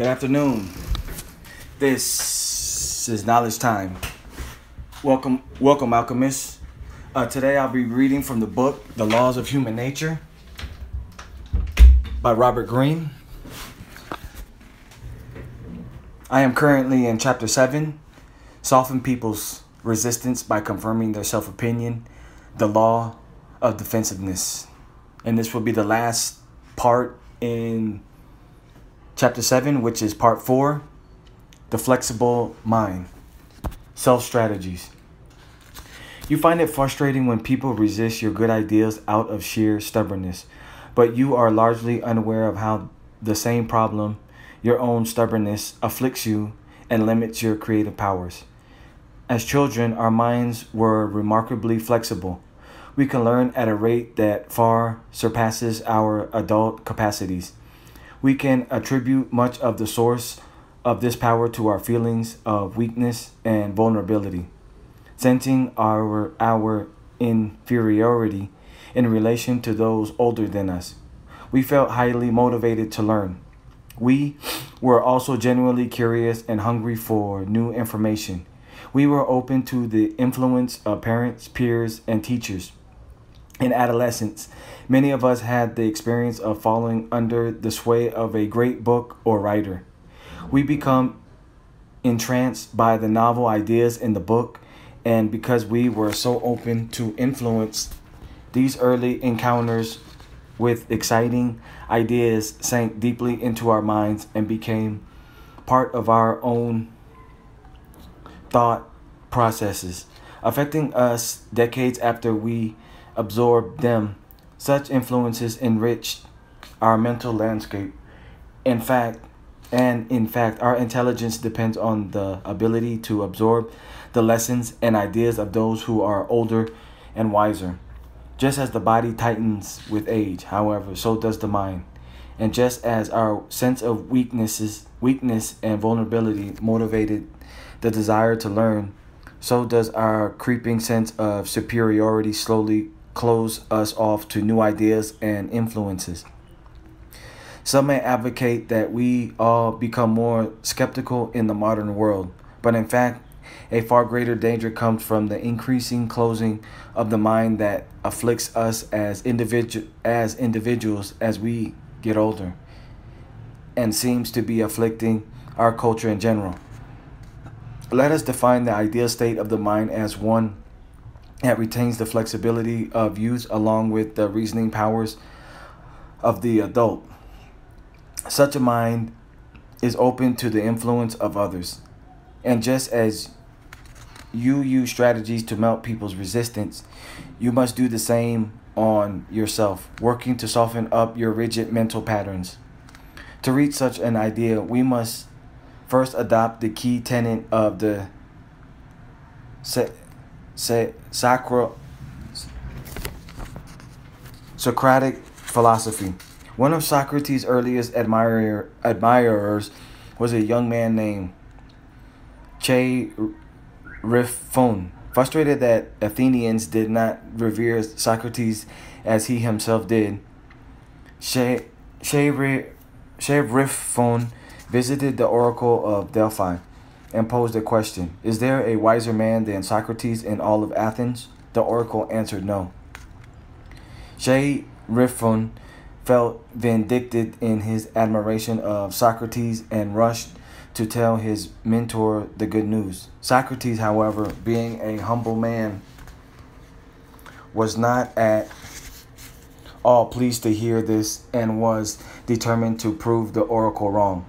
Good afternoon. This is knowledge time. Welcome, welcome, alchemists. Uh, today I'll be reading from the book "The Laws of Human Nature" by Robert Greene. I am currently in chapter seven. Soften people's resistance by confirming their self-opinion. The law of defensiveness, and this will be the last part in chapter 7, which is part 4 The Flexible Mind Self Strategies. You find it frustrating when people resist your good ideas out of sheer stubbornness, but you are largely unaware of how the same problem, your own stubbornness, afflicts you and limits your creative powers. As children, our minds were remarkably flexible we can learn at a rate that far surpasses our adult capacities. We can attribute much of the source of this power to our feelings of weakness and vulnerability, sensing our, our inferiority in relation to those older than us. We felt highly motivated to learn. We were also genuinely curious and hungry for new information. We were open to the influence of parents, peers, and teachers in adolescence, many of us had the experience of falling under the sway of a great book or writer. We become entranced by the novel ideas in the book, and because we were so open to influence, these early encounters with exciting ideas sank deeply into our minds and became part of our own thought processes, affecting us decades after we absorbed them. Such influences enriched our mental landscape. In fact, and in fact, our intelligence depends on the ability to absorb the lessons and ideas of those who are older and wiser. Just as the body tightens with age, however, so does the mind. And just as our sense of weaknesses, weakness and vulnerability motivated the desire to learn, so does our creeping sense of superiority slowly close us off to new ideas and influences. Some may advocate that we all become more skeptical in the modern world, but in fact, a far greater danger comes from the increasing closing of the mind that afflicts us as individu- as individuals as we get older and seems to be afflicting our culture in general. Let us define the ideal state of the mind as one it retains the flexibility of youth along with the reasoning powers of the adult. Such a mind is open to the influence of others. And just as you use strategies to melt people's resistance, you must do the same on yourself, working to soften up your rigid mental patterns. To reach such an idea, we must first adopt the key tenet of the Sacro, Socratic philosophy. One of Socrates' earliest admirer, admirers was a young man named Che Rifon. Frustrated that Athenians did not revere Socrates as he himself did, Che Rifon visited the oracle of Delphi and posed a question Is there a wiser man than Socrates in all of Athens? The oracle answered no. Che Rifon felt vindictive in his admiration of Socrates and rushed to tell his mentor the good news. Socrates, however, being a humble man, was not at all pleased to hear this and was determined to prove the oracle wrong.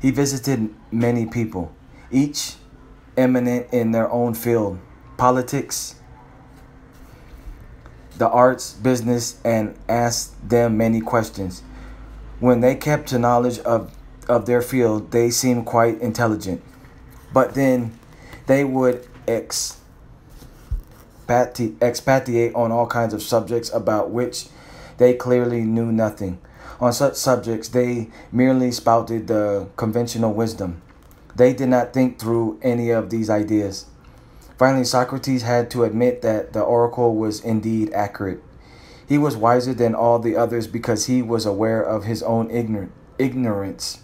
He visited many people each eminent in their own field politics, the arts, business, and asked them many questions. When they kept to knowledge of, of their field, they seemed quite intelligent. But then they would expatiate on all kinds of subjects about which they clearly knew nothing. On such subjects, they merely spouted the conventional wisdom. They did not think through any of these ideas. Finally, Socrates had to admit that the oracle was indeed accurate. He was wiser than all the others because he was aware of his own ignor- ignorance.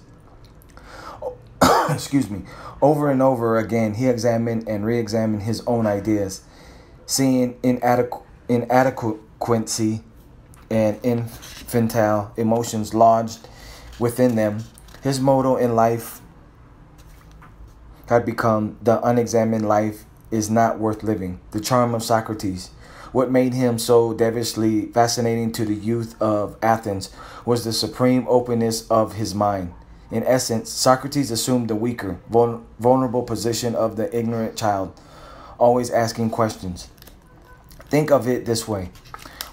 excuse me, over and over again, he examined and re examined his own ideas, seeing inadequ- inadequacy and infantile emotions lodged within them. His motto in life had become the unexamined life is not worth living. The charm of Socrates. What made him so devilishly fascinating to the youth of Athens was the supreme openness of his mind. In essence, Socrates assumed the weaker, vulnerable position of the ignorant child, always asking questions. Think of it this way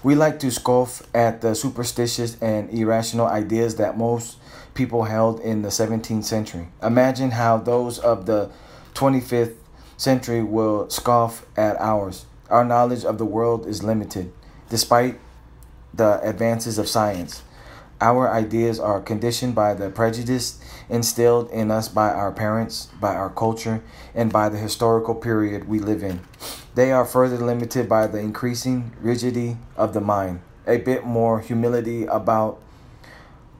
we like to scoff at the superstitious and irrational ideas that most people held in the 17th century. Imagine how those of the 25th century will scoff at ours. Our knowledge of the world is limited, despite the advances of science. Our ideas are conditioned by the prejudice instilled in us by our parents, by our culture, and by the historical period we live in. They are further limited by the increasing rigidity of the mind. A bit more humility about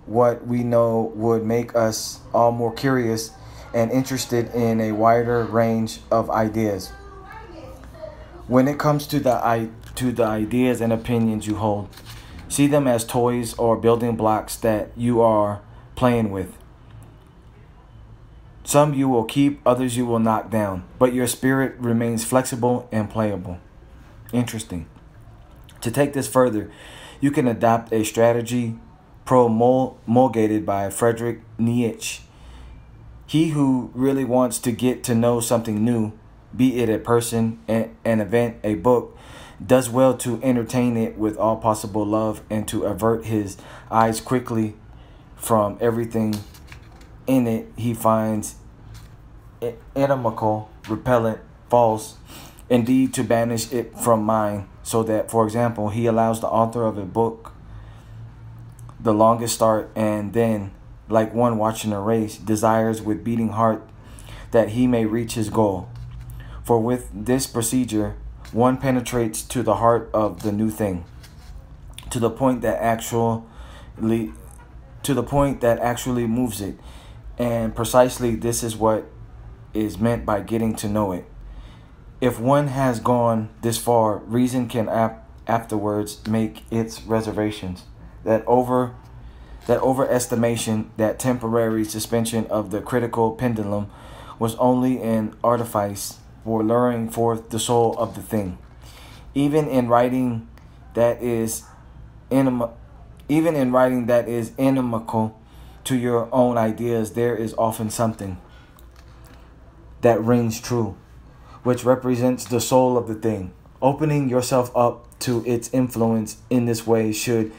what we know would make us all more curious and interested in a wider range of ideas. When it comes to the to the ideas and opinions you hold, See them as toys or building blocks that you are playing with. Some you will keep, others you will knock down, but your spirit remains flexible and playable. Interesting. To take this further, you can adopt a strategy promulgated by Friedrich Nietzsche. He who really wants to get to know something new, be it a person, an event, a book, does well to entertain it with all possible love and to avert his eyes quickly from everything in it he finds inimical, repellent, false, indeed to banish it from mind, so that, for example, he allows the author of a book the longest start and then, like one watching a race, desires with beating heart that he may reach his goal. For with this procedure, one penetrates to the heart of the new thing, to the point that actually to the point that actually moves it. And precisely this is what is meant by getting to know it. If one has gone this far, reason can afterwards make its reservations. That over that overestimation, that temporary suspension of the critical pendulum was only an artifice for luring forth the soul of the thing. Even in writing that is inima- even in writing that is inimical to your own ideas, there is often something that rings true, which represents the soul of the thing. Opening yourself up to its influence in this way should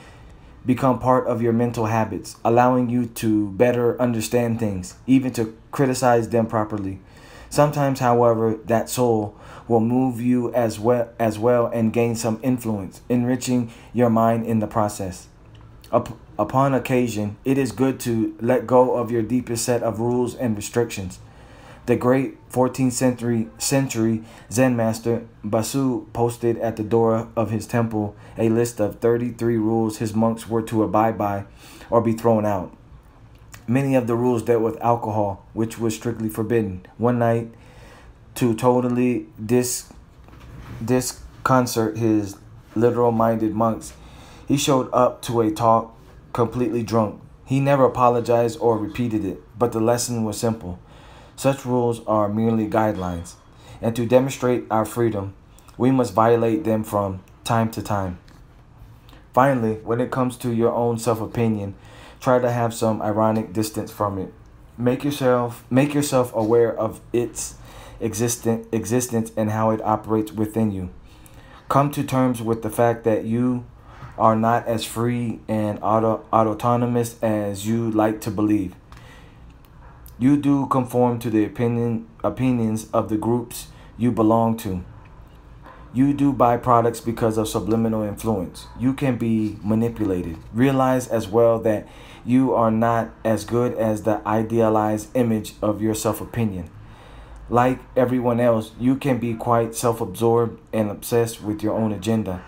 become part of your mental habits, allowing you to better understand things, even to criticize them properly. Sometimes, however, that soul will move you as well as well and gain some influence, enriching your mind in the process. Up, upon occasion, it is good to let go of your deepest set of rules and restrictions. The great 14th century century Zen master Bassui posted at the door of his temple a list of 33 rules his monks were to abide by or be thrown out. Many of the rules dealt with alcohol, which was strictly forbidden. One night, to totally dis disconcert his literal minded monks, he showed up to a talk completely drunk. He never apologized or repeated it, but the lesson was simple. Such rules are merely guidelines, and to demonstrate our freedom, we must violate them from time to time. Finally, when it comes to your own self opinion, try to have some ironic distance from it. Make yourself make yourself aware of its existent existence and how it operates within you. Come to terms with the fact that you are not as free and auto, autonomous as you like to believe. You do conform to the opinion opinions of the groups you belong to. You do buy products because of subliminal influence. You can be manipulated. Realize as well that you are not as good as the idealized image of your self opinion. Like everyone else, you can be quite self absorbed and obsessed with your own agenda.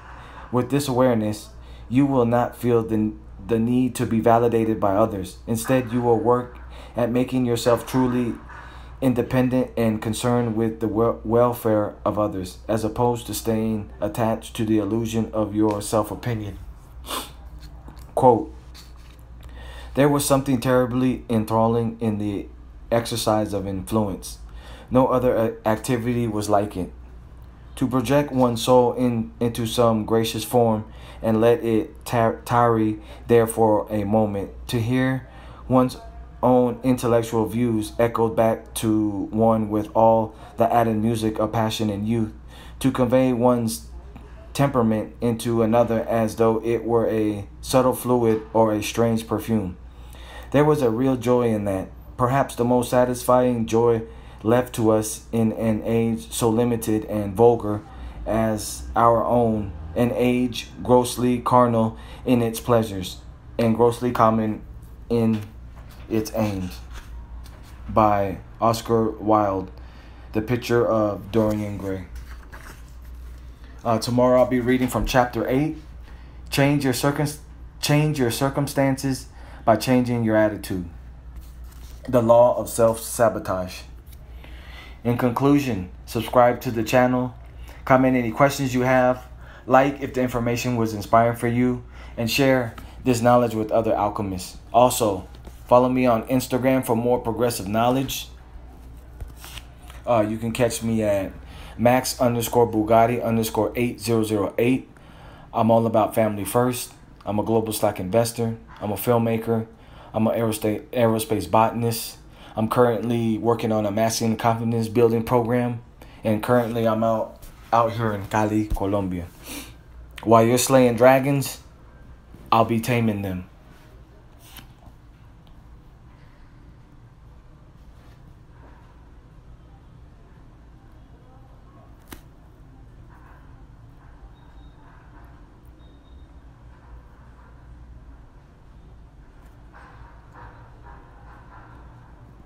With this awareness, you will not feel the, the need to be validated by others. Instead, you will work at making yourself truly independent and concerned with the wel- welfare of others, as opposed to staying attached to the illusion of your self opinion. Quote There was something terribly enthralling in the exercise of influence. No other activity was like it. To project one's soul in, into some gracious form and let it tar- tarry there for a moment, to hear one's own intellectual views echoed back to one with all the added music of passion and youth, to convey one's temperament into another as though it were a subtle fluid or a strange perfume. There was a real joy in that, perhaps the most satisfying joy left to us in an age so limited and vulgar as our own, an age grossly carnal in its pleasures and grossly common in its aims. By Oscar Wilde, The Picture of Dorian Gray. Uh, tomorrow I'll be reading from chapter 8. Change your, circum- change your circumstances by changing your attitude. The law of self sabotage. In conclusion, subscribe to the channel, comment any questions you have, like if the information was inspiring for you, and share this knowledge with other alchemists. Also, follow me on Instagram for more progressive knowledge. Uh, you can catch me at max underscore Bugatti underscore 8008. I'm all about family first. I'm a global stock investor. I'm a filmmaker. I'm an aerospace, aerospace botanist. I'm currently working on a masculine confidence building program, and currently I'm out out here in Cali, Colombia. While you're slaying dragons, I'll be taming them.